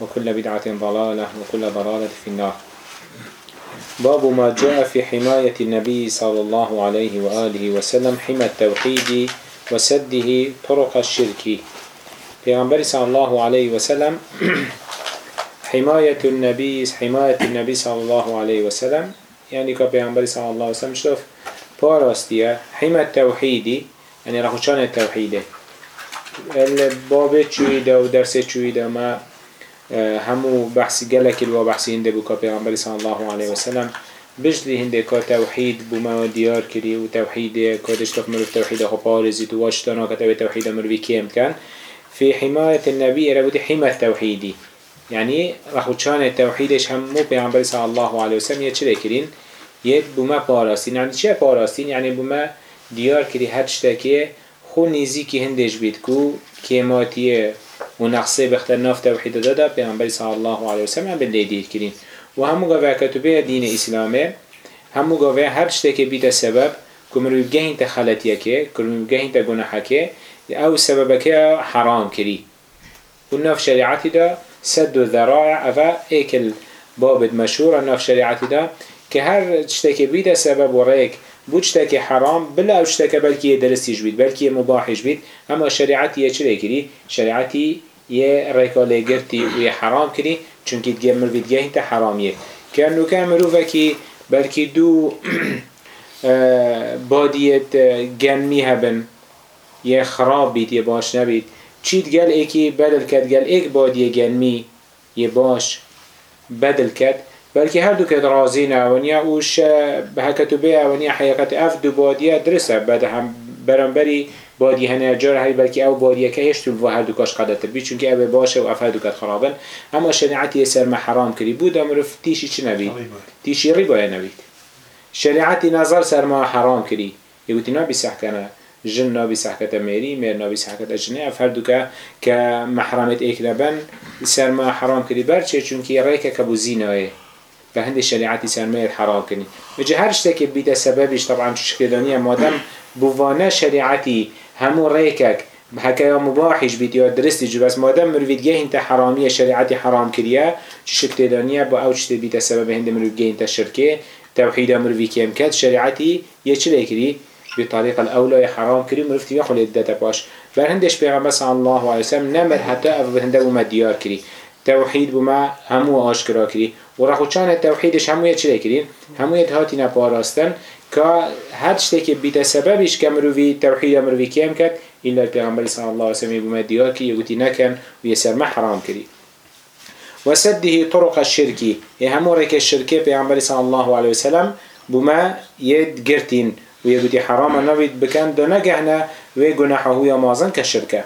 وكل بدعة ضلالة وكل ضلالة في النار. باب ما جاء في حماية النبي صلى الله عليه وآله وسلم حمى التوحيد وسده طرق الشرك. پیغمبر صلى الله عليه وسلم حماية النبي حماية النبي صلى الله عليه وسلم يعني كبيغمبر صلى الله عليه وسلم شوف باراستيا حمى التوحيد يعني راح شان التوحيد الباب چويدا ودرس چويدا ما همو بحث گلک الوا بحثی هنده بو که پیغمبر صلی الله علیه وسلم بجلی هنده که توحید بو ما دیار کری و توحید که دشتاق مروف توحید خو پارزی تو واشتانا که توحید مروفی کیم کن. في حماية النبي ربودي حمى التوحيدي يعني راحو كان التوحيدش هم مو بيعنبري صلى الله عليه وسلم يتشري كرين يد بما باراستين يعني چه باراستين يعني بما ديار كري هر شتاكي خو نيزيكي هندش بيتكو كيماتيه ونقصي بختر ناف توحيد دادا پیغمبر صلى الله عليه وسلم بالليديه كرين وهمو قوة كتبه دين إسلامي همو قوة هر شتك بيت سبب كمرو بجهن تخلطيكي كمرو بجهن تقنحكي أو سببك حرام كري ونف شريعتي دا سد الذرائع افا ايكل بابد مشهور الناف شريعتي دا كهر شتك بيت سبب وريك بوشتك حرام بلا وشتك بلكي درستي بيت بلكي مباحي بيت اما شريعتي يا شريكري شريعتي یه ریکاله گرتی و یه حرام کری چونکه دیگه مروید گه تا حرامیه. که نوکه مروفه که بلکه دو بادیت گنمی هبن. یه خراب بید یه باش نبید چیت گل ایکی بدل کد گل ایک بادیه گنمی یه باش بدل کد. بلکه هر دو کد رازی نه اوش به هکتو به ونیا حقیقت اف دو بادیه درسته. بعد هم برانبری بادی هنه جار هی بلکه او بادیه که هیچ تو هر دو کاش قدرت بی چون که او باشه و اف هر دو کت خرابن. اما شریعتی سر ما حرام کری بود امر تیشی چی نبید تیشی ریبا نبید شریعتی نظر سر ما حرام کری یوتی نبی کنه جن نبی کت میری میر نبی کت جنه اف هر دو که که محرمت ایک نبن سر ما حرام کری برچه چون که ریک کبو زینه به هند شریعتی سر ما حرام کنی وجه هر شتک بیت سببش طبعا شکلانی مادم بوانه شریعتی همو ریکک هکا مباحش بید یا درستی جو بس مادم مروید انت حرامی شریعتی حرام کریه. چه شکل دانیه؟ با او چه بیت سبب هند مروید انت شرکه. توحید مروی کم کد شریعتی یه چه بکری بطريق الأولى حرام كريم مرفتي يخل الدتا باش بر هندش پیغمبر صلی الله علیه وسلم نمر حتی او هنده بما دیار کری. توحید بما همو آشکرا کری. و رخو چان توحیدش همو یه چه کری همو یه هاتی نپاراستن که هر شته که بیت سببش که مروی توحید مروی کم کرد إلا البيغمبر صلى الله عليه وسلم بما دياكي يقولي نكن ويسر ما حرام كري وسده طرق الشرك يهمو ريك الشركة بيغمبر صلى الله عليه وسلم بما يد قرتين ويقولي حرام نبيد بكان دو نقهنا ويقناحه هو مازن كالشركة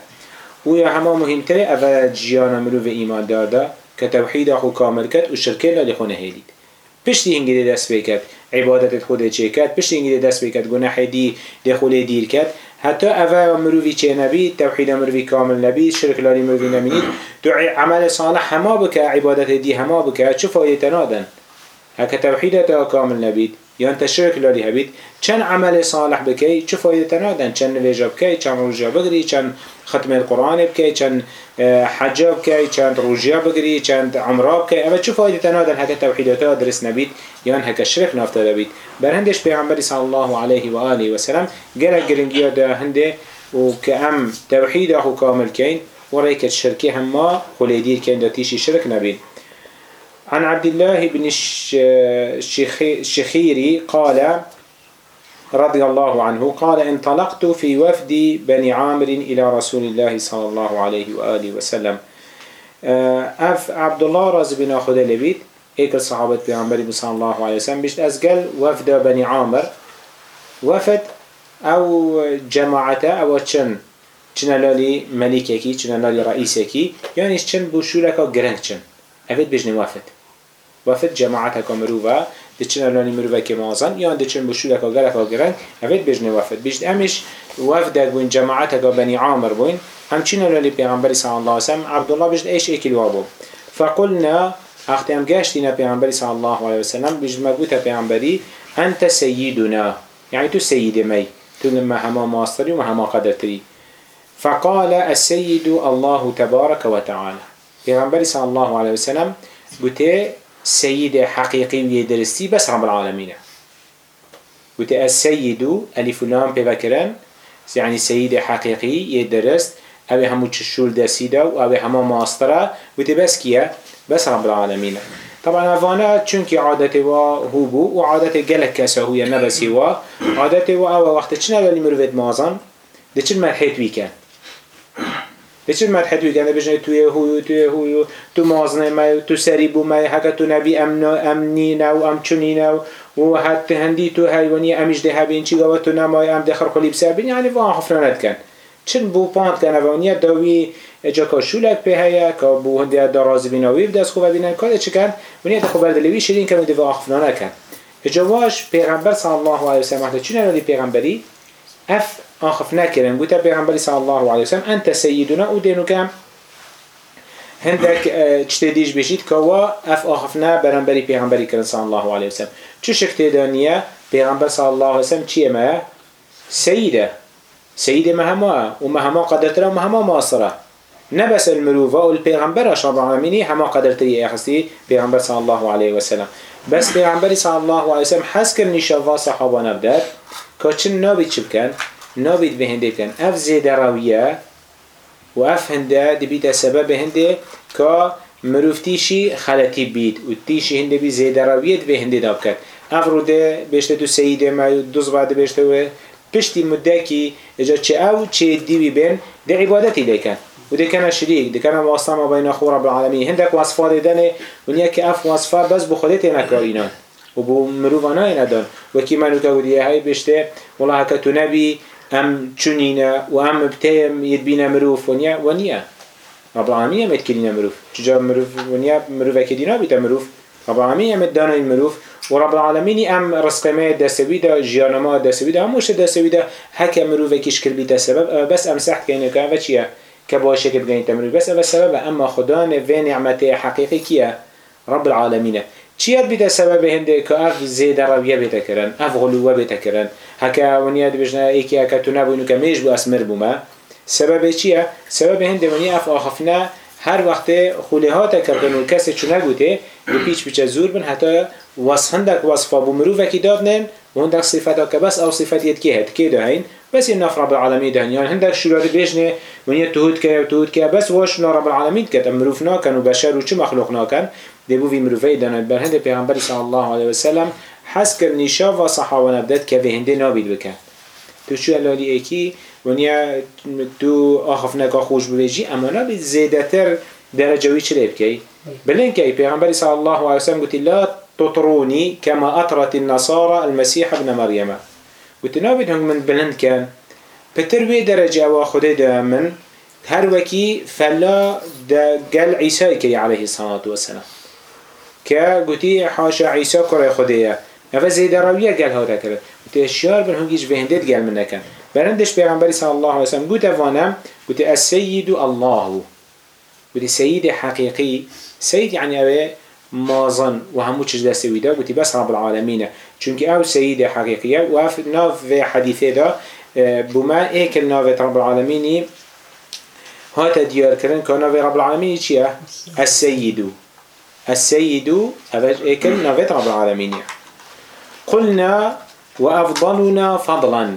ويا هما مهمتري أفا جيانا مروف إيمان داردا كتوحيد أخو كامل كت والشركة اللي خونه هيديد پشتی هنگی دست بکد عبادت خود چه کد پشتی هنگی دست بکد گناه دی خود دیر کد حتی اول مروی چه نبی توحید مروی کامل نبی شرک لالی مروی نمینید. تو عمل صالح هما بکه عبادت دی هما بکه چه فایده نادن؟ هکه توحیدت کامل نبید یا انت شرک لالی هبید چند عمل صالح بکی چه فایده تنادن چند نویجا بکی چند روژا بگری چند ختم القرآن بکی چند حجا بکی چند روژا بگری چند عمرا بکی اما چه فایده تنادن هکه توحیدتا درست نبید یا هکه شرک نافتا بید بر هندش پیغمبر صلی الله علیه و آله و سلم گرک گرنگی دا هنده و که ام توحید اخو کامل کین و ریکت شرکی هم ما خلیدیر کین دا شرک نبید عن عبد الله بن الشخيري قال رضي الله عنه قال انطلقت في وفد بني عامر إلى رسول الله صلى الله عليه وآله وسلم. أف عبد الله رضي بن أخذ لبيت إيك الصحابة بيعنبري صلى الله عليه وسلم بيشت أزقل وفد بني عامر. وفد أو جماعته أو چن چنلالی ملیککی چنلالی رئیسکی یعنی چن بوشولکا گرنگ چن. افید بجنه وفد وفد جماعتك مروفا دي چن الاني مروفا كمازن يان دي چن بشولك وغلق وغرن هفيد بجنه وفد. بيجد امش وفدك بوين جماعتك بني عامر بوين هم چن الاني پیغمبر صلى الله وسلم عبد الله بجد ايش ايكي الوابو فقلنا اختي هم قاشتنا پیغمبر صلى الله عليه وسلم بجد مقوتا پیغمبري انت سيدنا يعني تو سيد مي تو لما هما ماستري وما هما قدرتري فقال السيد الله تبارك وتعالى پیغمبر صلى الله عليه وسلم بوته سيد حقيقي ويدرستي بس رب العالمين. بوته السيد ألف لام ببكرن يعني سيد حقيقي يدرست أو همو تشول درسيدا أو همو ماسترا. بوته بس كيا؟ بس رب العالمين. طبعا أفانا چونك عادته و هو بو و عادته گلک هو نبسي و عادته و أو وقت چنه ولی مروفت مازن ده چن مرحيت ويكن بچه مدحت وی کنه بجنه توی هویو توی هویو تو مازنه ما تو سری بو ما حکا تو نبی امن امنی نو ام چونی نو و حتی هندی تو حیوانی امیش ده هبین چی گوه تو نمای ام دخر خلی بسابین یعنی وان حفرانت کن چن بو پاند کنه و اونیه داوی اجا که شولک به هیا که بو هنده درازی بیناوی بدست خوبه بینن که چه کن اونیه ده خوبه دلوی شیرین که ده وان حفرانت کن اجواش پیغمبر صلی الله علیه وسلم چون پیغمبری اف آخف نكرن قلت بيغمبري صلى الله عليه وسلم أنت سيدنا ودينك هندك تشتديش بيشيد كوا اف آخفنا برنبري بيغمبري كرن صلى الله عليه وسلم. چو شكت دانية بيغمبر صلى الله عليه وسلم چيه ما؟ سيدة سيدة مهما ومهما قدرتنا ومهما ماصرة نبس المروفة والبيغمبر رب العالمين هما قدرتي اخستي بيغمبر صلى الله عليه وسلم. بس بيغمبر صلى الله عليه وسلم حس كرني شفا صحابة نبدأ كاتشن نابي چبكن نابید به هنده کن اف زیده رویه و اف هنده دبیت سبب هنده که مروفتیشی خلطی بید و تیشی هنده بی زیده رویت به هنده داب اف رو ده بشته تو سیده ما دوز بعد و پشتی مده کی اجا چه او چه دیوی بین ده عبادتی لیکن و ده کنه شریک ده کنه واسطه ما بین اخو رب العالمین. هندک وصفات دنه و نیه اف وصفات بس بخودت نکارینان و بو مروفانا اینا و کی منو که ودیه های بشته والله هکا تو نبی ام چونينا و ام بتايم يدبينا مروف ونيا ونيا رب العالمين يمد كلينا مروف چجا مروف ونيا مروف اكدينا بيتا مروف رب العالمين يمد دانا المروف ورب العالمين ام رزق ما دستوي دا جيانا ما دستوي دا هموش دستوي دا هكا مروف كيش كل بيتا سبب. بس ام سحت كينا كان وچيا كباشة كبغين تمروف بس بس سبب. اما خدا في نعمته حقيقي كيا رب العالمين چیت بیده سبب هنده که اف زیده رویه بیده کرن اف غلوه بیده کرن. هکا ونیا دی بجنه ایکی هکا تو نبوینو که میش بو اسمر بوما سبب چیه؟ سبب هنده ونیا اف آخفنه هر وقت خولهات کردن و کسی چونه گوته به پیچ پیچ زور بن حتی وصف هندک وصفا بو مروفه دادنن و هندک صفتا که بس او صفت که هد که دهین بس این نفر رب العالمین دهن. يعني هندك شلال بيجنه ونيا تهود كه تهود كه بس واش رب العالمین كت مروف ناكن وبشر وچه مخلوق ناكن. دبو في مروفه دانت بر هند پیغمبر صلی الله علیه وسلم حس کرد نیشا و صحابه نبدت که به هنده نابید بکن. تو شو الالی ایکی ونیا تو آخف نکا خوش بویجی اما نابید زیده تر درجه وی چلی بکی بلن که پیغمبر صلی الله علیه وسلم گوتی لا تطروني كما أطرت النصارى المسيح ابن مريم وتنابد هم من بلند كان بتروي درجة وخده من هر وكي فلا دا قال عيسى كري عليه الصلاة والسلام. که گوتی حاشا عیسی کره خودیه اوه زیده رویه گل هاته کرد. گوتی اشیار بن هنگیش بهندید گل من نکن. برندش پیغمبری صلی الله علیه وسلم گوت وانم گوتی السید الله. گوتی سید حقیقی سید یعنی اوه مازن و همو چیز دسته ویده گوتی بس رب العالمینه. چونك أو سيد حقيقية واف ناف و حدیثه دا بما ايكل ناف رب العالمینی ها تا دیار کرن که ناف رب العالمين السیدو. السيد السيد ايكل ناف رب العالمين قلنا وأفضلنا فضلا.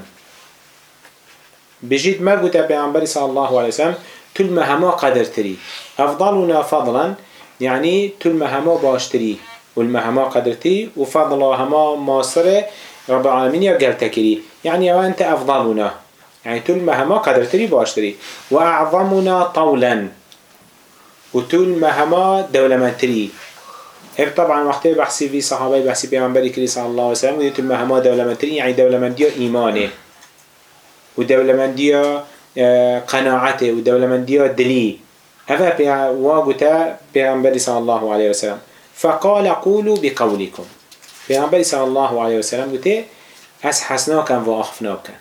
بجد ما قلت بيعنبري صلى الله عليه وسلم تلما هما قدرتري أفضلنا فضلا يعني تلما هما باشتري والما هما قدرتي وفضل هما ماسره رب العالمين يقل تكري يعني وانت أفضلنا. يعني تول ما هما قدرتري باشتري. وأعظمنا طولا. وتول ما هما هب طبعا وقت بحسي في صحابي بحثي بيغمبري كري صلى الله عليه وسلم ودي طول ما هما يعني دولمندية إيمانه ودولمندية آه، قناعته ودولمندية دلي هذا بيغمبري صلى الله عليه وسلم فقال قولوا بقولكم. في پیغمبر صلى الله عليه وسلم قلت أس حسناكا وأخفناكا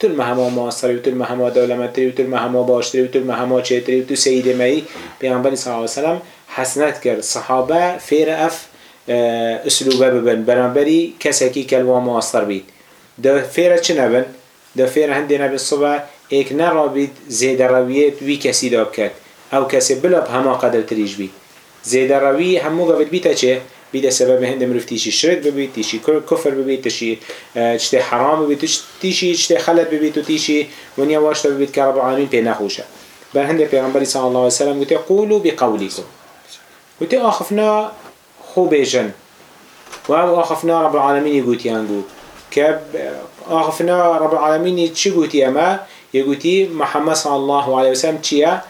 تل ما هما مصري و تل ما هما دولمتري و تل ما هما باشتري و تل ما هما چهتري و سيد مي في پیغمبر صلى الله عليه وسلم حسنات کرد. صحابه فير اف آه، اسلوبه ببن. برانبری كساكي که مصر بيت ده فیر چه نبن؟ ده فیر هنده نبي الصبح ایک نرابید زیده رویت وی کسی داب کرد. أو کسی بلاب همه قدر تریج بید. زیده روی همو گفت بیتا چه؟ سبب هند مروف تیشی شرک ببید تیشی کفر ببید تیشی چته حرام ببید تیشی چته خلط ببید و تیشی ونیا واشتا ببید که رب العالمین پی نخوشه بر هند پیغمبری صلی الله علیه وسلم گوته قولو بقولیکم. گوته آخفنا خوب جن و او آخفنا رب العالمین يقوتي أنجو كاب آخفنا رب العالمين چي قوتي أما يقوتي محمد صلى الله عليه وسلم چيا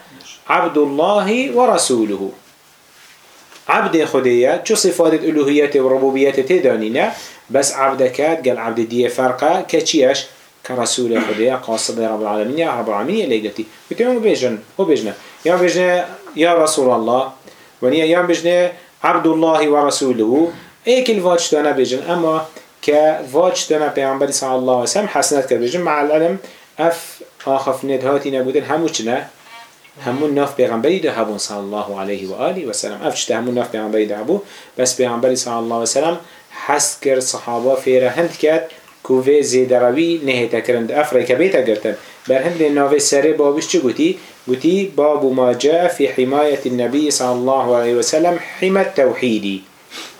عبد الله ورسوله عبد خدية شو صفات الألوهية وربوبية تدانينا بس عبد كات قال عبد دي فرقة كتشيش كرسول خدية قاصد رب العالمين يا رب العالمين اللي قلتي بتيوم بيجن هو بيجنا يا بيجنا يا رسول الله. ونيا يا بيجنا عبد الله ورسوله ايك الفاتش دانا بيجن اما كفاتش دانا بيعنبري صلى الله عليه وسلم حسنات كبيجن مع العلم اف آخف ندهاتي نبودن هموش نه. همون ناف پیغمبری ده هبون صلی الله علیه و آله و سلم. افش همون ناف پیغمبری ده هبو. بس پیغمبری صلی الله و سلم حس کرد صحابه فیره هند کرد نهیتا کرند افره که بیتا گرتن بر هند ناف سره بابش چه گوتی؟ گوتی باب ما جاء في حماية النبي صلى الله عليه وسلم حمى التوحيدي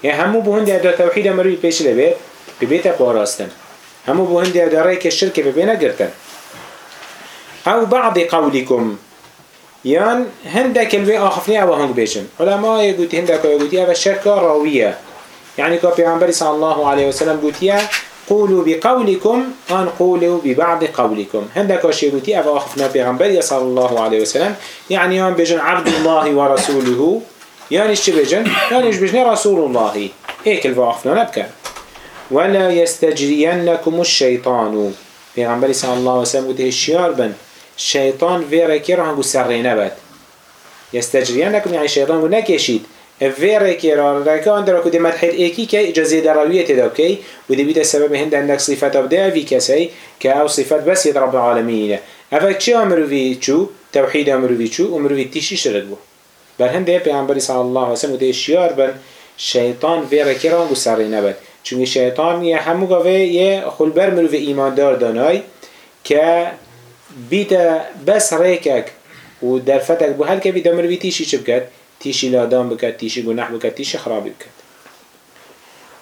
يعني همو بو هندي ادا توحيد مروي پیش لبيت ببيتا قواراستن همو بو هندي ادا رأيك الشرك ببينا گرتن. او بعض قولكم يان هندك الوي آخفني أو هنگ بيشن علماء يقول هندك يقول أو الشركة راوية يعني كو پیغمبر صلى الله عليه وسلم قلت قولوا بقولكم آن قولوا ببعض قولكم هندك اش يقول أو آخفنا پیغمبر صلى الله عليه وسلم يعني يان بيجن عبد الله ورسوله يعني إيش بيجن يعني إيش بيجن رسول الله هيك الوا آخفنا نبكى ولا يستجرينكم الشيطان پیغمبر صلى الله عليه وسلم قلت الشيار بن. شیطان ویره که را هنگو سر نبد یستجریان نکم یعنی شیطان گو نکشید. ویره که را رکه آن در کده مدحید ایکی که اجازه دراویه تداب که و دی بیده سبب هند اندک صفت ابده اوی کسی که او صفت بس ید رب العالمینه. اوه چه امروی چو؟ توحید امروی چو؟ امروی تیشی شرد بو. بر هنده پیغمبری صلی الله علیه وسلم ده شیار بن شیطان ویره که را هنگو سر نبد چون شیطان یه همو گاوه یه خلبر مروی ایماندار دانای که بیتا بس ریکک و در فتک بو هل که بیتا مروی تیشی بکد؟ تيشي لادام بكت تيشي جناح بكت تيشي خراب بكت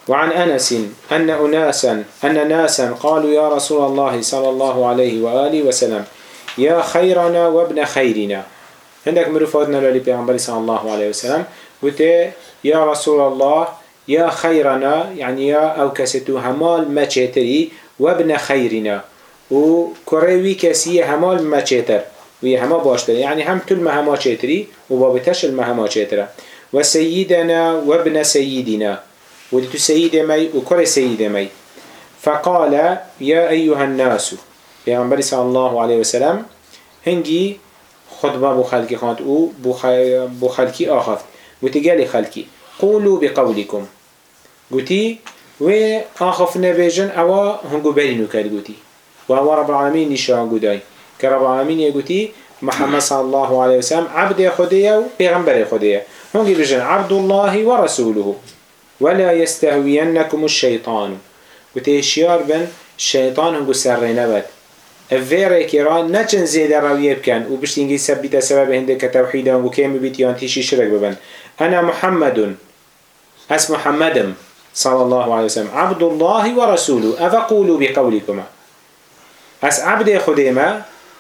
وعن أنس أن أناسا أن ناسا قالوا يا رسول الله صلى الله عليه وآله وسلم يا خيرنا وابن خيرنا. عندك مرفاتنا للي بيعنبري صلى الله عليه وسلم قلت يا رسول الله يا خيرنا يعني يا أو كستو همال ما وابن خيرنا. و کره وی کسی همال مچتر وی هما باشتر یعنی هم تل مهما چتری و بابتش المهما چتره و سیدنا و ابن سیدنا. و تو سید می و کره سید می. فقال یا ایها الناس پیغمبر صلی الله علیه وسلم سلم هنگی خطبه بو خلقی خاند أو بو خلقی آخفت و تگلی خلقی قولوا بقولكم گوتی و آخف نبیجن اوا هنگو برینو کرد گوتی. وهو رب العالمين نشان قداي كرب العالمين يقولي محمد صلى الله عليه وسلم عبد خديه و پیغمبر خديه هنگي بجن عبد الله ورسوله ولا يستهوينكم الشيطان وتهشيار بن الشيطان هنگو سر نبت الفيري كيران نچن زيادة روية بكن و بشتينجي سبت سبب هندك توحيدا و كيم بيتيان تيشي شرك ببن أنا محمد اسم محمد صلى الله عليه وسلم. عبد الله ورسوله أفقولوا بقولكم اس عبد خديما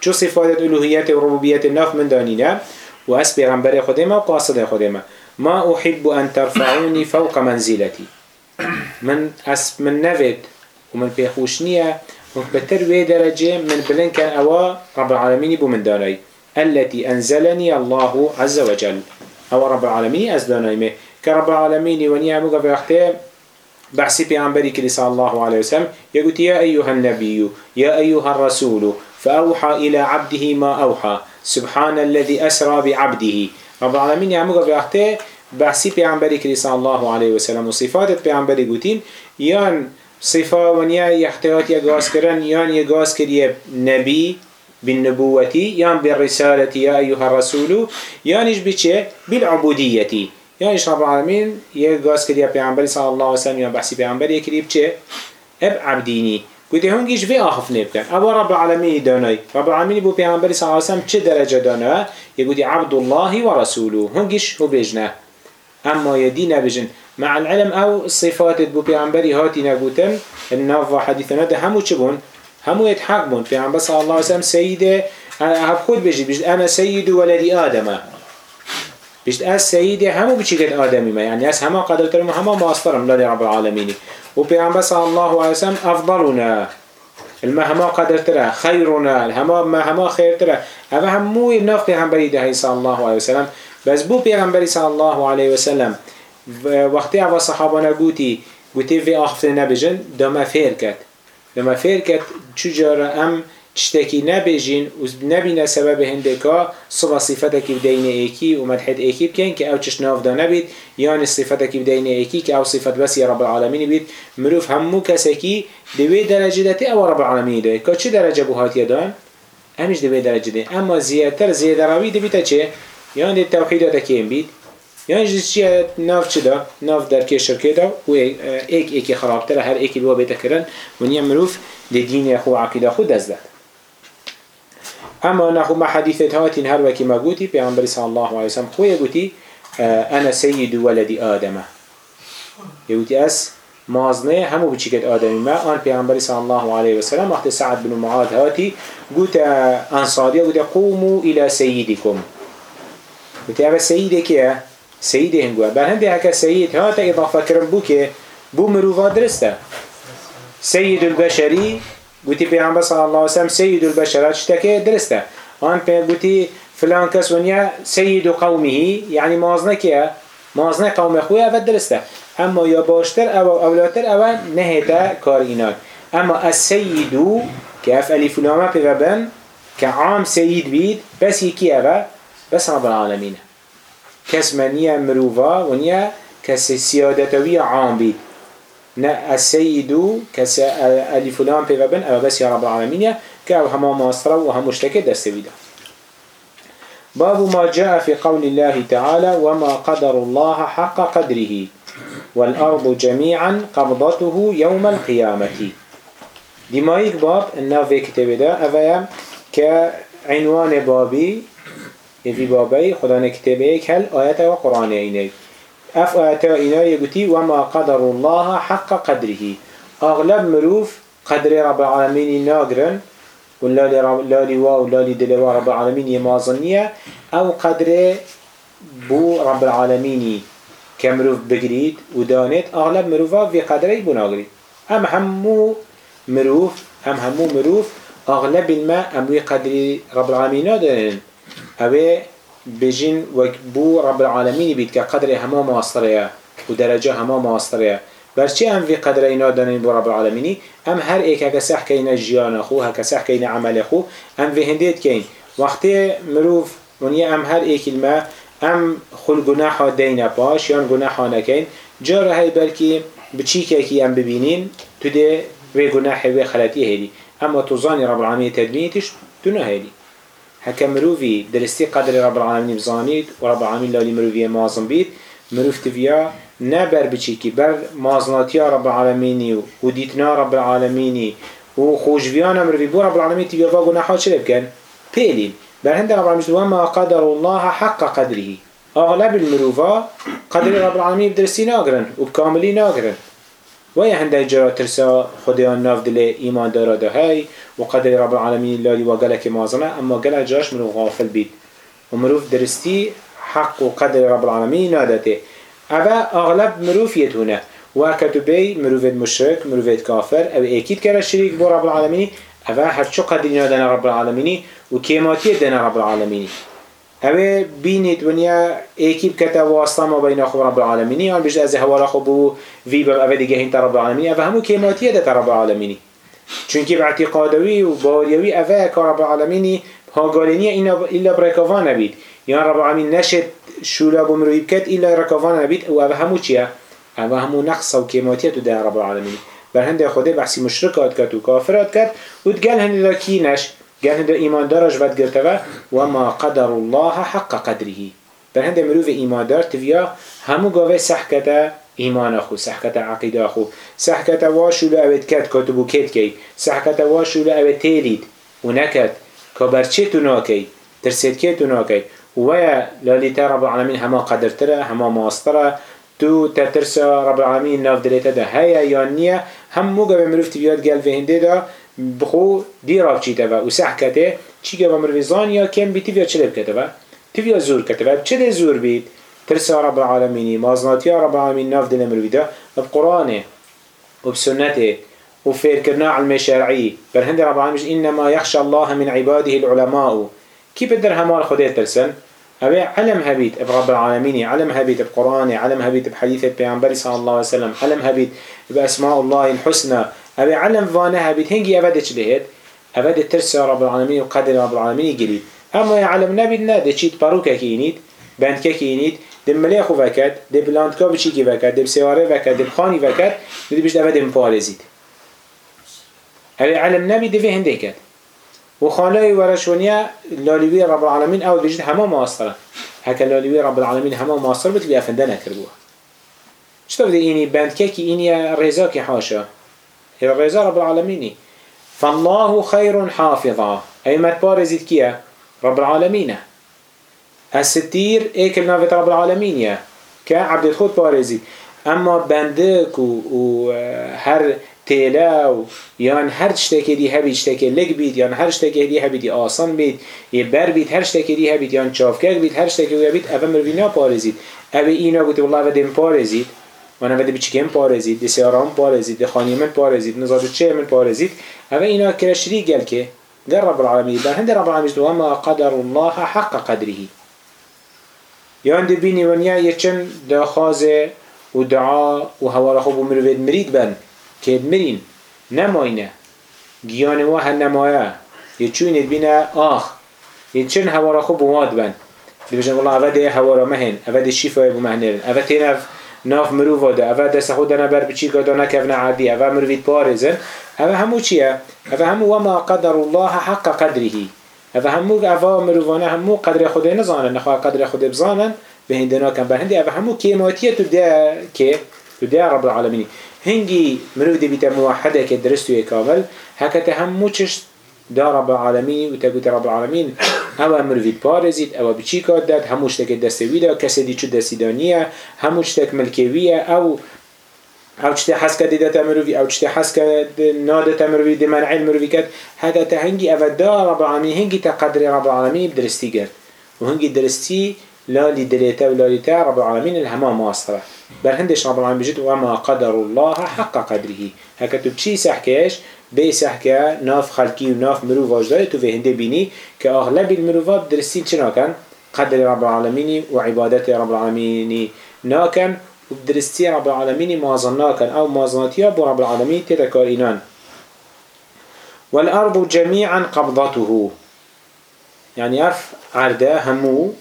چو صفات الوهیت و ربوبیت ناف من دانینا و اس پیغمبر خودما و قاصد خودما ما. أحب أن ترفعوني فوق منزلتي من أس من نفد ومن بيخوشنية وبتر وي درجة من بلن كان أوا رب العالمين بو من داني التي أنزلني الله عز وجل أو رب العالمين أزداني كرب العالمين ونعمك في أختي بحثي پیامبری کلی صلى الله عليه وسلم يقول يا أيها النبي يا أيها الرسول فأوحى إلى عبده ما أوحى سبحان الذي أسرى بعبده. رب العالمين يعمل بوقته بحثي پیامبری کلی الله عليه وسلم وصفات صفات پیامبری گوتین یان صفا ونیا احتیاط یگاز کرن یان یگاز کریه بالنبوة يان بالرسالة يا أيها الرسول يانش بچه بالعبودية. يانش رب العالمين يقاس كريب بيعنبري صلى الله عليه وسلم يان بحسي بيعنبري كريب چه اب عبديني قلت هنگیش في آخف نبكن أبو رب العالمين داناي رب العالمين بو پیغمبر صلى الله عليه وسلم چه درجة دانا يقول عبد الله ورسوله هنگیش هو بيجنه أما يدين بجن مع العلم أو الصفات بو پیغمبری هاتي نقوتن الناف حديثنا ده همو چبون همو يتحق بون. پیغمبر صلى الله عليه وسلم سيد هف خود بجد بجد أنا سيد ولدي آدم بجد أس سيد همو بچيكت آدمي ما يعني أس هما قدرترم هما ماسترم لرب العالمين وبيعنبر صلى الله عليه وسلم أفضلنا المهما قدر ترى خيرنا الهما مهما خير ترى أما همو يناف بيعنبري ده صلى الله عليه وسلم بس بو بيعنبري صلى الله عليه وسلم وقتی اول صحابانا گوتی گوتی وی آخفته نبیجن دما فیر کد دما فیر چجارا ام تشتكي نبيجين ونبينا سبب هندكا صفة صفتك بدين ايكي ومدحت ايكي بكين كأو تش نافدا نبيت يعني صفتك بدين ايكي كأو صفة بس يا رب العالمين بيت مروف همو كسكي دوي درجة دتي او رب العالمين ده كا چه درجة بوهات يدان امش دوي درجة ده اما زيادتر زيادة روي بيتا چه يعني التوحيد ده كين بيت يعني چیه ناف چه دا ناف در شرکه دا و ایک ایکی خرابتر هر ایکی الوا بیتا کرن نیم مروف خو عقیده خود دست داد اما نحو ما حديثت هاتين هر وكي ما قوتي بيعنبري صلى الله عليه وسلم خويا قوتي أنا سيد ولد آدم يقولي أس مازنه همو بچيكت آدمي ما. آن بيعنبري صلى الله عليه وسلم وقت سعد بن معاذ هاتي قوت أنصاريا قوت قوموا إلى سيدكم قوت أبا سيدك يا سيده هنگوه بل هنده هكا سيد هاتا إضافة كرم بو که بو مروفا درسته. سيد البشري قوتي پیغمبر صلى الله عليه وسلم سيد البشر. اشتكي درسته. آن پی قوتي فلان كس ونيا سيد قومه يعني مازنه كيه مازنه قوم خويا اول درسته. اما يا باشتر او اولادتر او نهيتا كار اينان اما السيد كاف الف لام بن كعام سيد بيد بس يكي اول بس رب العالمين كس منيا مروفا ونيا كس سيادتوية عام بيد نه السيد كس ألف لام بيبن أو بس يا رب العالمين كأو هما ماسترا وهم مشتكي دست بيدا. باب ما جاء في قول الله تعالى وما قدر الله حق قدره والأرض جميعا قبضته يوم القيامة. دي مايك باب الناف في كتاب ده أفيا كعنوان بابي في بابي خدا نكتبه كل آيات وقرآن إنه اف آياتا اینا یگوتی و ما قدر الله حق قدره. أغلب مروف قدر رب العالمين ناقرن ولا لالی وا و لالی دلوا رب العالمين يمازنية أو قدر بو رب العالمين كمروف بقريد ودانت أغلب مروفا في قدره بو ناقريد هم همو مروف هم همو مروف أغلب الماء اموي قدر رب العالمين نادرن اوه بجين وكبو رب العالمين بيت كقدر هما ماستريا ودرجة هما ماستريا برچه هم في قدر اینا دانين بو رب العالمين هم هر ایک هكا سح كينا جيان خو هكا سح كينا عمل خو هم في هنديت كين وقتی مروف ونیا هم هر ایک الماء هم خل گناح دينا باش يان گناح نكين جاره هاي بلكي بچي كي هم ببينين تده وي گناح وي خلطي هيدي اما تظاني رب العالمين تدبينتش تنو هيدي هكا مروفي درستي قدر رب العالمين بزانيت ورب العالمين لالي مروفي مازن بيت مروف تفيا نبر بچيكي بر مازناتيا رب العالمين وديتنا رب العالمين وخوشفيانا مروفي بو رب العالمين تفيا فاقو نحا چلب كان بيلين بل رب العالمين وما قدر الله حق قدره. أغلب المروفا قدر رب العالمين بدرستي ناقرن وبكاملي ناقرن ويا هنده جرا ترسا خديان ناف دل إيمان دارا ده هاي وقدر رب العالمين لالي وقالك مازنا أما قال جاش منو غافل بيت ومروف درستي حق و قدر رب العالمين نادته أبا أغلب مروفيت هنا وكتو بي مروفيت مشرك مروفيت كافر أو أكيد كلا شريك بو رب العالمين أبا هرشو قدر رب العالمين وكيماتي دنا رب العالمين اوه بینید ونیا ایکی بکتا واسطه ما بین خو رب العالمینی. یا بجد از هوا خو بو وی بر اوه دیگه هین رب العالمینی. اوه همو کیماتیه ده رب العالمینی. چونکی باعتقادوی و باوریوی اوه که رب العالمینی هاگالینی ایلا برکوان نبید. یا رب العالمین نشد شولا بمروی بکت ایلا رکوان نبید. و اوه همو چیه؟ اوه همو نقص و کیماتیه ده رب العالمینی. بر هنده خوده بحثی مشرکات کد و کافرات کد و دگل هنده کی نش؟ قال هنده ایمان دارش ود گرتوه و ما قدر الله حق قدره. در هنده مروف ایمان دار تفیا همو گاوه سحکتا ایمان خو سحکتا عقیده خو. سحکتا واشو لأوید کت کتبو کت کی. سحکتا واشو لأوید تیلید. و نکت كبرچه تو ناكي ترسيد كي تو ناكي ويا لاليتا رب العالمين هما قدرتره هما ماستره. تو تترسى رب العالمين ناف دليتا ده هيا يانية هم موقع بمروف تبيات قال في هنده ده بخو دیراب چی تبا و سح کته چی که مرویزان یا کم بی تیویا چلب کته با تیویا زور کته با چه زور بید ترس رب العالمینی مازناتی رب العالمین ناف دل مرویدا بقرآنه وبسنته وفير كرنا علم شرعي برهند رب العالمين إنما يخشى الله من عباده العلماء. كيف بدر همال خدير ترسن؟ أبي علم هبيت برب العالمين علم هبيت بقرآن علم هبيت بحديث البيعنبري صلى الله عليه وسلم علم هبيت بأسماء الله الحسنى. أبي علم فانه هبيت هنجي أبدا چلهت أبدا ترسى رب العالمين وقدر رب العالمين يجري أما يعلم نبي نادي چيت باروكا كينيت بندكا كينيت دم مليخو وكت دم بلاندكا بچيكي وكت دم سواره وكت دم خاني وكت دم بيشت أبدا مبارزيت أبي علم نبي دفي هندكت وخانه ورشونيا لالوي رب العالمين أو بيجد هما ماصرة هكا لالوي رب العالمين هما ماصر بتلي أفندنا كردوها شتو بدي إني بندكا كي إني رزاكي حاشا؟ الرزا رب العالمين فالله خير حافظا أي ما تبارزت كيا رب العالمين الستير ايكل نافت رب العالمين كعبد الخود بارزت اما بندك و هر تيلا و يان هر شتكي دي هبي شتكي لك بيت يان هر شتكي دي هبي دي آسان بيت يبر بيت هر شتكي دي هبي يان چافكك بيت هر شتكي دي هبيت اوه مروينا پارزيد اوه اينا قلت والله ودين پارزيد و نوده بچکم پارزید دی سیارام پارزید دی خانیمن پارزید نزاد چه من پارزید اوه اینا که شریک گل که در رب العالمین در هند رب العالمین دو ما قدر الله حق قدره. یان دی بینی ونیا یچن دخوازه و دعا و هوار خوب و مروید مرید بن که مرین. نماینه. گیان و هن یه چونید بینه آخ. یه چن هوار خوب و ماد بن. بجن والله اوه دی هوار مهن اوه دی شیفای بو مهنرن. اوه تینف ناف مروفا ده اوه دست خود نبر بچی که دانا کفنا عادی. اوه مروفید پارزن اوه همو چیه؟ اوه همو وما قدر الله حق قدره. اوه همو اوه مروفانه همو قدر خود نزانن. نخواه قدر خود بزانن. به هندنا کن بر هندی. اوه همو کیماتیه تو ده که؟ تو ده رب العالمینی. هنگی مروف دی بیتا موحده که درستوی کامل هکت همو چشت دا رب العالمین و تگوت رب العالمین. او مروید پارزید او بچی کاد داد؟ هموش تک دستویده کسی دی چو دستیدانیه هموش تک او او چته حس دیده مروی او چته حس کرد ناده مروی دی منعی مروی کرد؟ هذا تهنگی او دا رب العالمین هنگی تقدر رب العالمین بدرستی کرد و هنگی درستی لا لدليتا ولا لتا رب العالمين الهما ماصرة بل هندش رب العالمين بجد وما قدر الله حق قدره. هكا تبشي سحكيش بیسح که ناف خلکی و ناف مروف واجدای تو به هنده بینی که اغلب المروفا درستی چه نکن؟ قدر رب العالمینی و عبادت رب العالمینی ناکن و درستی رب العالمینی مازن ناکن أو مازناتی ها رب العالمین تتکار اینان والأرض جميعا قبضته. يعني أرف عرده همو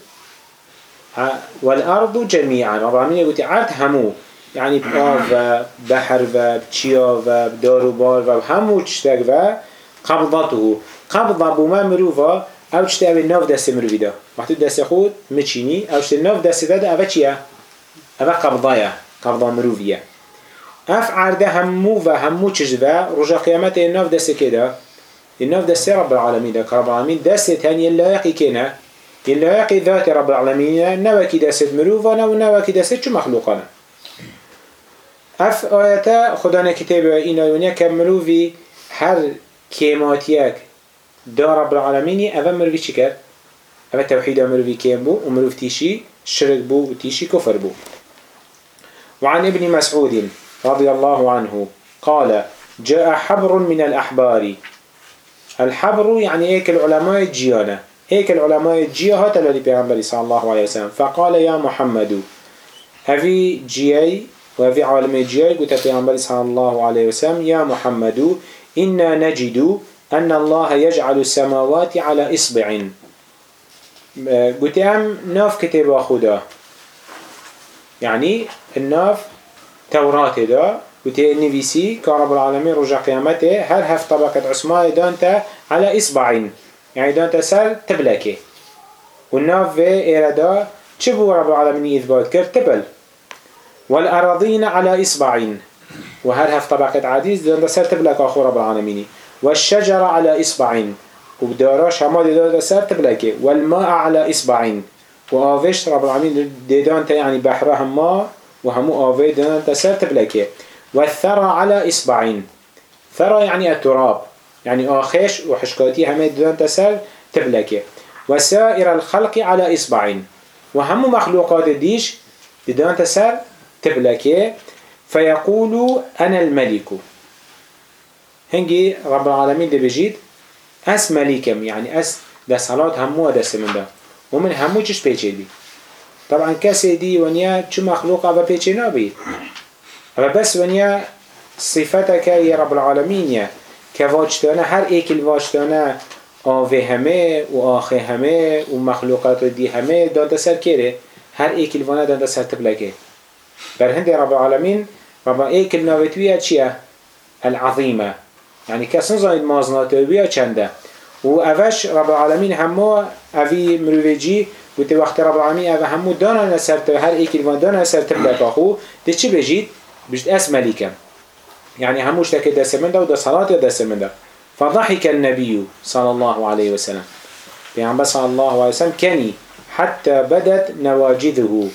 والأرض جميعا. رب العالمين يقول عرد همو يعني بآب بحر و بچيا و دار و و همو چتك و قبضته قبضة بما مروفا او چته او ناف دست مروفی دا وقتی دست خود مچینی او چته ناف دست دا او چیه؟ او قبضه قبضه مروفیه اف عرده همو و همو چج و رجا قیامت ناف دست که دا؟ الناف دست رب العالمين دا. رب العالمين دست تاني اللايقي كنا اللايقي ذات رب العالمين نوكي دست مروفانا ونوكي دست شو مخلوقانا اف آیتا خدا نه کتاب این آیونیا که مروفی هر کیماتیک دا رب العالمینی اوه مروفی چی کرد؟ اوه توحید مروفی کیم بو و مروف تیشی شرك بو وتيشي كفر بو وعن ابن مسعود رضي الله عنه قال جاء حبر من الأحبار الحبر يعني هيك العلماء الجيانة هيك العلماء الجيا هات الذي بيغنبري صلى الله عليه وسلم فقال يا محمد هذي جيي وهذي عالم جيي قلت بيغنبري صلى الله عليه وسلم يا محمد إنا نجد أن الله يجعل السماوات على إصبع. قلت أم ناف كتاب خدا. يعني الناف توراة دا. وتي نفيسي كرب العالمين رجع قيامته هل هف طبقة عثمان دانتا على إصبعين يعني دانتا سر تبلكي والناف في إرادا شبو رب العالمين إثبات كر تبل. والأراضين على إصبعين. وهل هف طبقة عديد دانتا سر تبلك أخو رب العالمين والشجرة على إصبعين. وبداراش هما دانتا سر تبلكي والماء على إصبعين. وآفش رب العالمين دانتا يعني بحرها ما وهمو آفي دانتا سر تبلكي والثرى على إصبعين. ثرى يعني التراب. يعني آخش وحشكاتي همه دون تسال تبلكه وسائر الخلق على إصبعين. وهم مخلوقات ديش دون تسال تبلكه فيقول أنا الملك. هنجي رب العالمين دي بجيد أس ملكم يعني أس ده صلاة همو ده سمن ومن همو چش بيچه دي طبعا كسي دي ونيا چو مخلوق أبا بيچه نابي اما بس ونیا صفتك يا رب العالمين يا كواجتانا هر ايك الواجتانا آوه همه و آخه همه و مخلوقات دي همه دادا سر كيره هر ايك الوانا دادا سر تبلكه بر هند رب العالمين رب ايك الناوتوية چيه العظيمة. يعني كسن زايد مازناتوية چنده و اوش رب العالمين همو اوي مروفيجي وتي وقت رب العالمين اوه همو دانا نسر هر ايك الوان دانا نسر تبلك آخو. دي چي بجيد بجد أس ملكا يعني هموش تك دس من ده وده صلاة دس من ده فضحك النبي صلى الله عليه وسلم. بيعم صلى الله عليه وسلم كني حتى بدت نواجذه.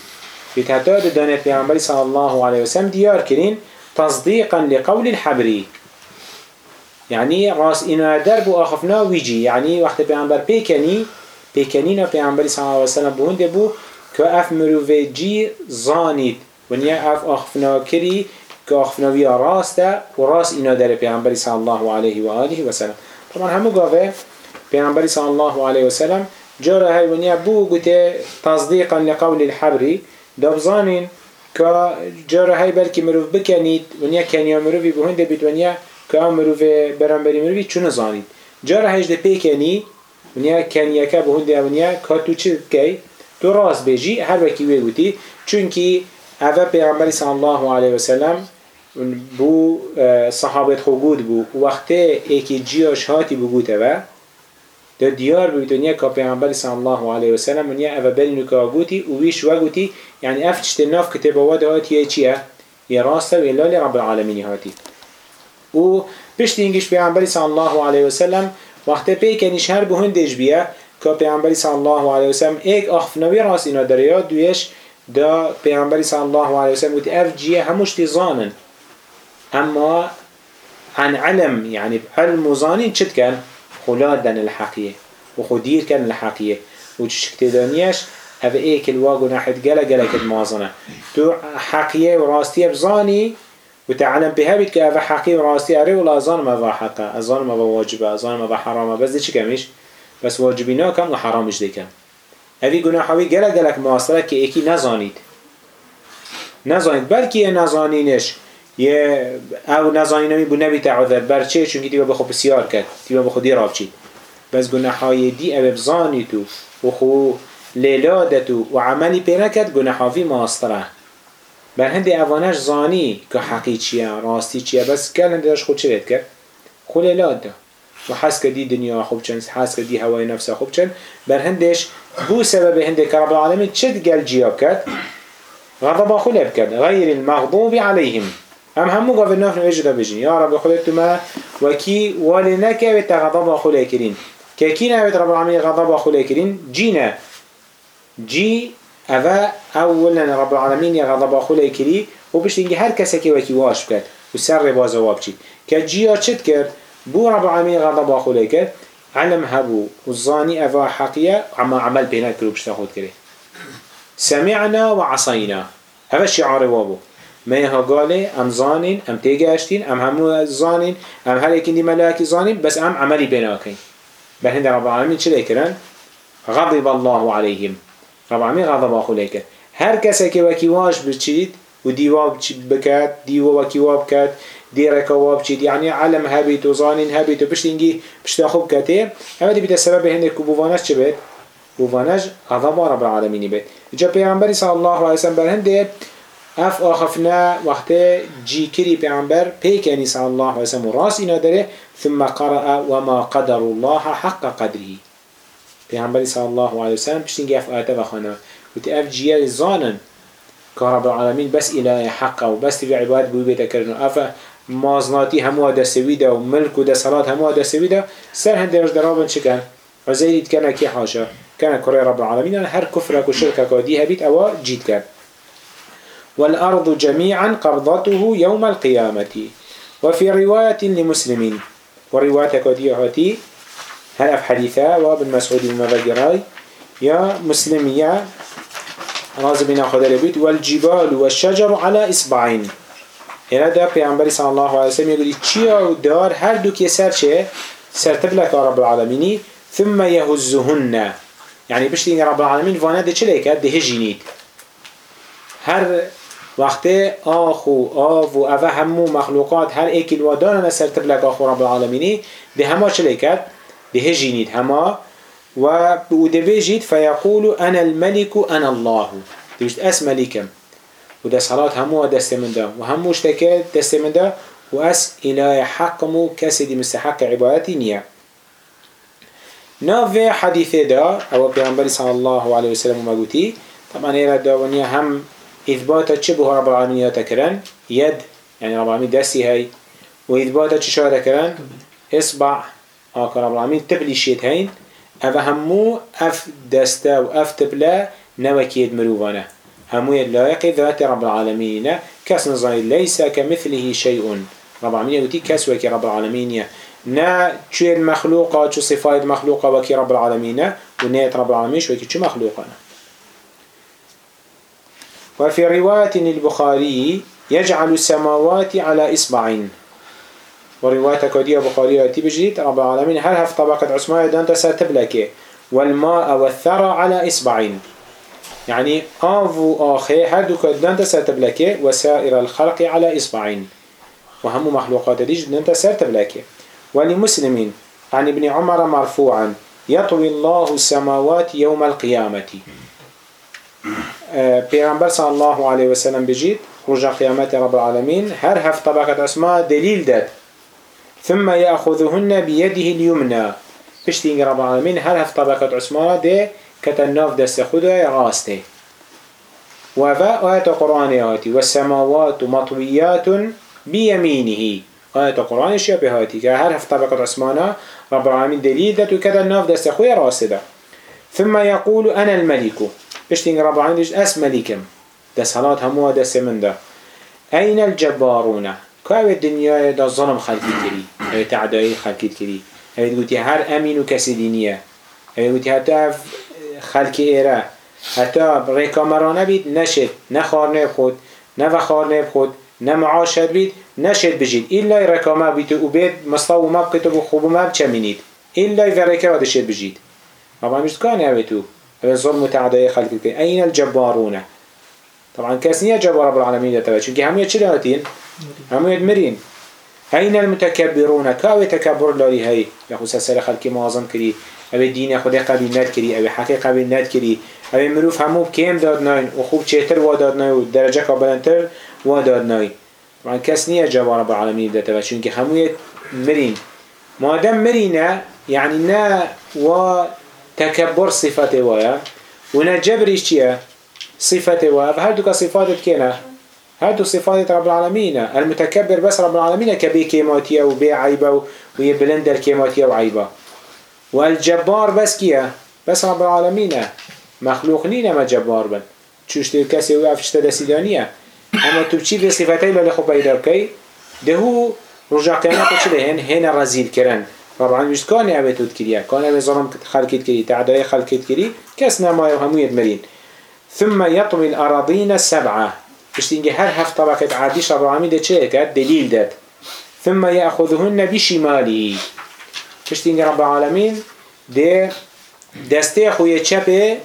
بتهتاد دانت بيعمبر صلى الله عليه وسلم ديار كرين تصديقا لقول الحبري يعني راس إنا درب وآخفنا ويجي يعني وقت بيعمبر بيكني بيكنينا بيعمبر صلى الله عليه وسلم بهند بو كأف مروفيجي زانيت ونیا اف آخفنا کری که آخفناوی راسته و راست اینا داره پیامبری صلی الله علیه و آله و سلم. طبعا همو گاوه پیامبری صلی الله علیه و سلم جاره های ونیا بو گوته تصدیقا لقول الحبری دبزانین که جاره های بلکی مروف بکنید ونیا کنیا مروفی بهنده بید ونیا که هم مروف برانبری مروفی چون زانید جاره هایش ده پیکنی ونیا کنیا که بهنده ونیا که تو چی کی تو راست بیجی هر وکی وی گوتی چونکی اوه پیغمبری صلی الله علیه و سلم بو صحابت خوگود بو وقتی ایکی جیاش هاتی بگوت اوه ده دنیا که پیغمبری صلی الله علیه و سلم ونیا اوه بل نکا گوتی و ویش و گوتی یعنی اف چشت ناف کتب واد هاتی چیه؟ یه راسته و و اینگیش پیغمبری صلی الله علیه و سلم وقتی پیکنیش هر بهندش بیه که پیغمبری صلی الله علیه و سلم ایک اخفنوی راست اینا داره یا دویش دا پیامبری صلی الله علیه و سلم گفت اف جیه هموش تزانن اما عن علم يعني علم وزانين چت كان خلادن الحقية وخدير كان الحقية وشكت دانيش هذا ايك الواقو ناحد قلا قلا كد مازنه. تو حقية وراستية بزاني وتعلم بها بيت كأفا حقية عري ولا أظن ما ذا حقا ما ذا واجبة أظن ما ذا حرامة بس دي چه كمش بس واجبينا كم وحرامش دي كم اوی گناهاوی گلک گلک معاصره که ایکی نزانید. بلکه یه نزانینش. یه او نزانینمی بو نبی تعذر برچه چونکه تیبا بخو بسیار کرد. تیبا بخو دی راب چید. بس گناهای دی او بزانیتو و خو لیلادتو و عملی پینا کرد گناهاوی معاصره بر هندی اوانش زانی که حقی چیه راستی چیه؟ بس کل داشت خود چه کرد؟ خو لیلاد و حس کدی دنیا خوب چند حس کدی هوای نفس خوب چند. بر هندش بو سبب هندي كرب العالمين چد قال جياب كد غضب خلب كد غير المغضوب عليهم هم همو قاف الناف نوجد بجين يا رب خلت ما وكي ولنك بتغضب خلكرين كيكينا بيت رب العالمين غضب خلكرين جينا جي أفا أولا رب العالمين يغضب خلكري وبشتنجي هر كسكي وكي واش بكت وسر بازواب چي كجيا چد كر بو رب العالمين غضب خلكر علم هبو والظاني أفا حقية عما عمل بينا كروب شتاخد كري سمعنا وعصينا هذا الشعار وابو. ما ها قاله ام زانين ام تيجاشتين ام همو زانين ام هر يكين دي ملاكي زانين بس ام عملي بناكين بهند رب العالمين چه غضب الله عليهم رب العالمين غضب اخو ليكر هر کسی که وکی واش بچید و دیواب بکد دیو وکی واب کد دیره که واب چید یعنی علم هبیت و زانین هبیت و پشت اینگی پشت خوب کته همه دی بیت سبب هنده که بوانش چه بید؟ بوانش غضب رب العالمینی بید. جا پیغمبری صلی الله علیه وسلم بر هنده اف آخفنا وقت كري پیغمبر پیکنی صلی الله و راس اینا داره ثم قرأ وما قدر الله حق قدره پیغمبری صلی الله علیه وسلم پشتینگی اف آیت و خانه وتي اف جيال زانن كرب العالمين بس إله حقه وبس تبع عباد بو بيتا كرنو أفا مازناتي هموا دستويدا وملك ودسالات هموا دستويدا سر هندرش درابن شكن وزيد كان كي حاشا؟ كان كري رب العالمين هر كفرك وشركك ودي هبيت أوا جيت كان والأرض جميعا قبضته يوم القيامة. وفي رواية لمسلمين ورواية كودية هاتي هل أف حديثة وابن مسعود المبقراي يا مسلمية راز بنا خدا لبيت والجبال والشجر على إصبعين. هنا دا پیامبر صلى الله عليه وسلم يقول چيا و دار؟ هر دو كي سر چه؟ سر تبلك رب العالمين ثم يهزهن يعني بشتين رب العالمين وأنا ده چه ليكت ده هر وقت آخو آف و اوه همو مخلوقات هر ایکی الوادان سر تبلك آخو رب العالمين ده هما چه ليكت ده هجينيت هما و ودبيجيت فيقول أنا الملك أنا الله. دبيجت أس ملكم وده صلاة همو دست ده وهمو اشتكى دست من ده وأس إله حقمو كسدي مستحق عبادتي نيا نافع حديث ده أو بيغمبر صلى الله عليه وسلم قلتي طبعا هي داونيا هم إثبات تشبه رب العالمين تكرن يد يعني رب العالمين دستي هاي. وإثبات تششار تكرن؟ إصبع. آكر رب العالمين تبلي شيت هين. أو همو أف دسته و أف تبلا نوكيد مروفانه همو لائق ذات رب العالمين. كس نظري ليس كمثله شيء. رب العالمين يقول كس وكي رب العالمين نا شو المخلوقة شو صفات مخلوقة وكي رب العالمين. ونيت رب العالمين شو وكي شو مخلوقنا وفي رواية البخاري يجعل السماوات على إصبعين. ورواية كودية بخارية تبجيت رب العالمين هل هف طبقة عثمان دانت ساتب لك؟ والماء والثرى على إصبعين. يعني آفو آخي هر دو دانت ساتب لك؟ وسائر الخلق على إصبعين. وهم مخلوقات ديج دانت ساتب لك. ولمسلمين عن ابن عمر مرفوعا يطوي الله السماوات يوم القيامة. آه، پیامبر صلی الله علیه و سلم بجید رجا قیامت رب العالمین هر هفت طبقه اسما دلیل داد. ثم يأخذهن بيده اليمنى پشتین رب العالمین هر هفت طبقه اسما ده کت كتناف دست خدا راسته. و و آیت وفا آية قرآن آتي مطویات مطويات آیت آية قرآن شبه که هر هفت طبقة عثمانة رب العالمین دلیل داد و کت الناف دست خدا راسته. ثم يقول أنا الملك بشتين رب العالمين أس ملكم دست هلات هموها ده أين الجبارون. که الدنيا دا ظلم خلقی کری. او تعدایی خلقی کری. او گوتی هر امین و کسی دینیه. او گوتی حتی خلق ایره. حتی ریکامرانه بید نشد نه خارنه خود نه و خارنه خود نه معاشد بید نشد بجید. ایلا ریکامه بید و بید مصطاو مب کتب و خوب مب چه مینید؟ ایلا ریکامه دشد بجید. اما کانی اوی تو؟ ظلم وتعدي خلق الكريم أين الجبارون؟ طبعا كاسنية جبار رب العالمين دتوا كي هم يتشلاتين هم يدمرين أين المتكبرون؟ كاوي تكبر لاري هاي؟ لخو سسر خلقي معظم كري. أبي دين خود قبل نت كري. أبي حقي قبل نت كري. أبي مروف همو كيم داد ناين؟ وخوب چهتر واداد ناين؟ ودرجة قبلنتر واداد ناين؟ طبعا كاسنية جبار رب العالمين دتوا كي همو يتمرين ما دام مرينا يعني نا و تكبر صفته ويا ونا جبريش چيه صفته ويا فهل دوك صفاتت كينا هادو صفات رب العالمين المتكبر بس رب العالمين كبي كيماتيا وبي عيبة ويبلند الكيماتيا وعيبة والجبار بس كيا بس رب العالمين مخلوق نينا ما جبار بن. چوش دل كسي ويعف شتا دسيدانية اما تو بچي في صفتين للي خب بيدا بكي دهو رجع كانت چله هن هنا رزيل كرن العالمين مش كان يعبتود كريا كان يعبت ظلم خلقت كري تعداي خلقت كري كس نما يوهمو يدمرين ثم يطوي الأراضين السبعة بشتينجي هر هفت طبقة عاديش رب العالمين ده دليل دات ثم يأخذهن بشماله بشتينجي رب العالمين ده دسته خوية چپه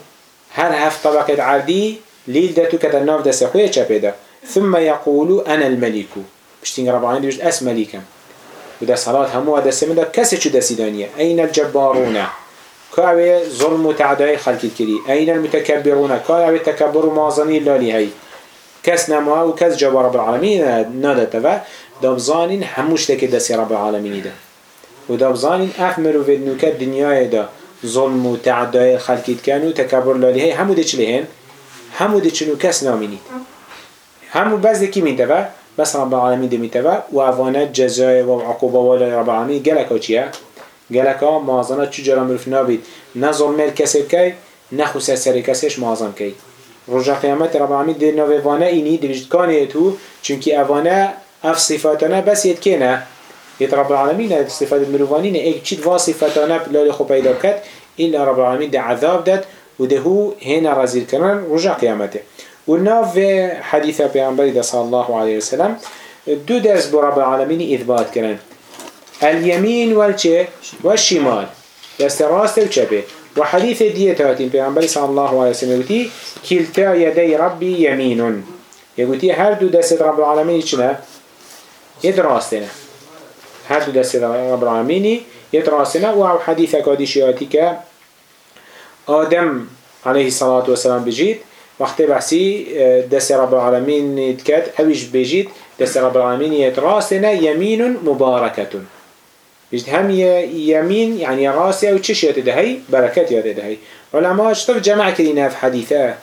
هر هفت طبقة عادي ليل داتو كتا ناف دسته خوية چپه ده. ثم يقول أنا الملك بشتينجي رب العالمين بشت أس وده صلاة همو دسته من ده كسي چو دسي دانية أين الجبارون. كاوي ظلم وتعداء خلق الكري أين المتكبرون كاوي تكبر مازني لالي هاي كس نما وكس جواب رب العالمين نادت و دابزانين هموش تك دسي رب العالمين ده ودابزانين أفمرو في النوكات دنياي ده ظلم وتعداء خلق كانوا تكبر لالي هاي همو ده چلهن همو ده چنو كس ناميني همو بس ده كي من تبا بس رب العالمين ده متبا وعوانات جزاء وعقوبة ولا رب العالمين وچيه گلک ها مازنه چو جرا مروف ظلمه کسی کی نه خوصه سر کسیش مازن کی. رجا قیامت رب العالمین دی نوه وانه اینی دی بجد کانه تو. چونکی اوانه اف صفاتانه بس نه؟ ید رب العالمین صفات المروفانین ایک چید وا صفاتانه بلال خوب پیدا کد ایلا رب العالمین دی عذاب داد و ده هو هنا رزیل کنن رجا قیامته. و ناف حدیث پیغمبری ده صلی الله علیه وسلم دو درس بو رب العالمین اثبات کنن اليمين والچه والشمال دست راست و چپه. و حدیث دیت هاتیم پیغمبر صلی الله علیه وسلم گوتی کلتا یدی ربی یمینون. یگوتی هر دو دست رب العالمین چنه؟ ید راستنه هر دو دست رب العالمینی ید راستنه و حدیث کادیشی هاتی که آدم علیه الصلاة والسلام بجید وقتی بحثی دست رب العالمین کد اویش بجید دست رب العالمین ید راستنه یمین مبارکتون بيجد هم يمين يعني راسي أو تشيش يتدهي؟ بركات يتدهي. علماء اشتف جمع كرينا في حديثة.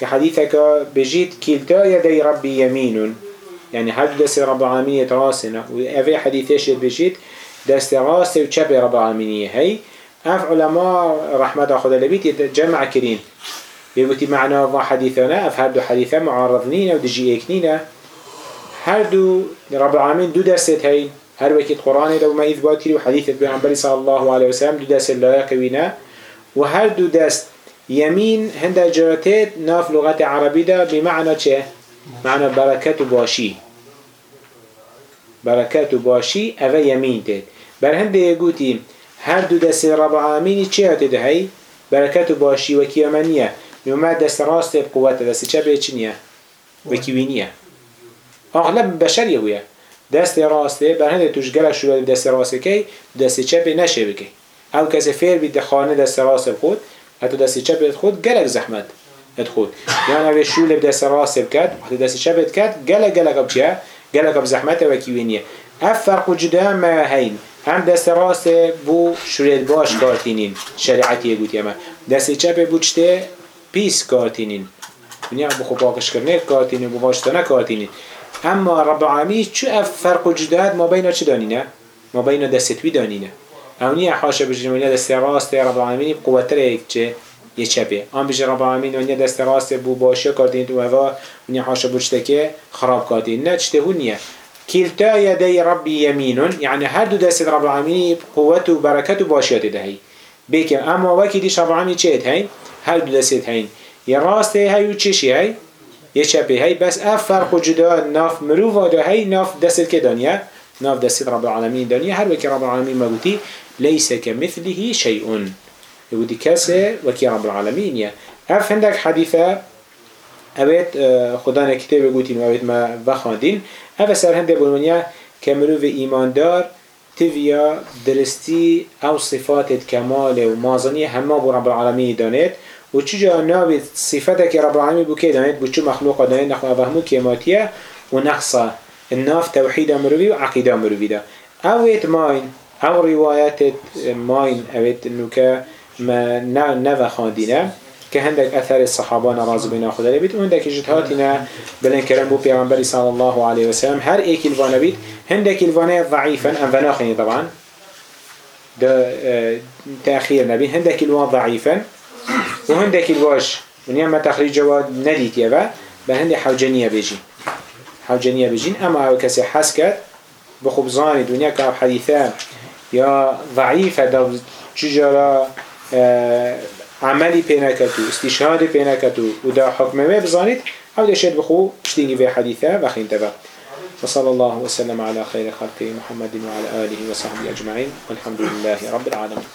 كحديثك بجيت كلتا يدي ربي يمين. يعني هل دست رب العالمين يتراسنا وفي حديثة يد بجيت دست راسي وشاب رب العالمين هي أف علماء رحمة أخذ لبيت جمع كرين بيقولي معنا حديثنا أف هردو حديثة معارضنين أو دجي إكنين هردو رب العالمين دو دست هاي هر وقت قرآن دو ما إثبات كري وحديث پیغمبر صلى الله عليه وسلم دو دست اللایق وینا و هر دو دست يمين هند جراتات ناف لغة عربي ده بمعنى چه؟ معنى بركات باشي بركات باشي أفا يمين تد بر هند يقولي هر دو دست رب العالمين چه هاته ده هاي؟ بركات باشي وكيامنية يوم دست راست بقوة دست چه بيچنية وكيوينية أغلب بشر يويه دست راسته بر هنده توش گلک شروع دست راسته کی دست چپ نشه بکی. او کسی فیر بید خانه دست راست خود حتی دست چپ خود گلک زحمت خود. یعنی اوه شول دست راست بکد وقتی دست چپ کد گلک گلک اب چیه؟ گلک اب زحمت و کیوینیه اف فرق جدا ما هین. هم دست راست بو شرید باش کارتینین. شریعتی گوت یما دست چپ بو چته پیس کارتینین دنیا بخو پاکش کرنه کارتینین بو باشتانه کارتینین اما رب العالمین اف فرق و ما بین چه دانینه؟ ما بین دستوی دانینه اونی حاشا بجرمونی دست راست رب العالمین قوتر یک چه یه چپه آن بجر رب العالمین دست راست بو باشی کردین تو هوا اونی حاشا بجتکه خراب کردین نه چته هونیه كلتا يدي ربي يمين يعني هر دو دست رب العالمين قوة وبركة وباشيات دهي بيكم اما وكي ديش رب العالمين چهت هين هر دو دست هين يا راست هي و چشي هي یه چپه هی بس اف فرق جدا. ناف مروفا دا هی ناف دست که ناف دست رب العالمین دانیه. هر وکی رب العالمین ما گوتی لیس كمثله شيء يقولي كاسه وكي رب العالمين يا اف عندك حديثة اوید خدا کتاب گوتین و اوید ما بخواندین. اف سر هنده بولمانیا كمرو في ایمان دار تفيا درستی او صفات مازنی همه بو رب و چجا ناوی صفته که رب العالمین بو که دانید بو چو مخلوق دانید نخو افهمو کیماتیه و نقصه. الناف توحید مروی و عقیده مروی ده ماین او روایت ماین اوید نوکه ما نو خاندینه که هندک اثر الصحابان راضی بنا خدا لبید و هندک اجتهاتنا بلن کرم بو پیغمبر صلی الله علیه وسلم. هر ایک الوانه بید هندک الوانه ضعیفا ام فناخنی طبعا. ده تأخير نبي هندك الوان ضعيفا و هندکی باش ونیا ما تخریج آه، و ندید یه و به هندی حوجنیه بیجین حوجنیه بیجین اما أو کسی حس کرد بخوب زانی دنیا که حدیثه یا ضعیفه در چجارا عملی پینکتو استشهاد پینکتو و در حکمه بزانید أو دشت بخو شتینگی به حدیثه و خیلی تبا وصلى الله وسلم على خير خلقه محمد وعلى آله وصحبه أجمعين والحمد لله رب العالمين.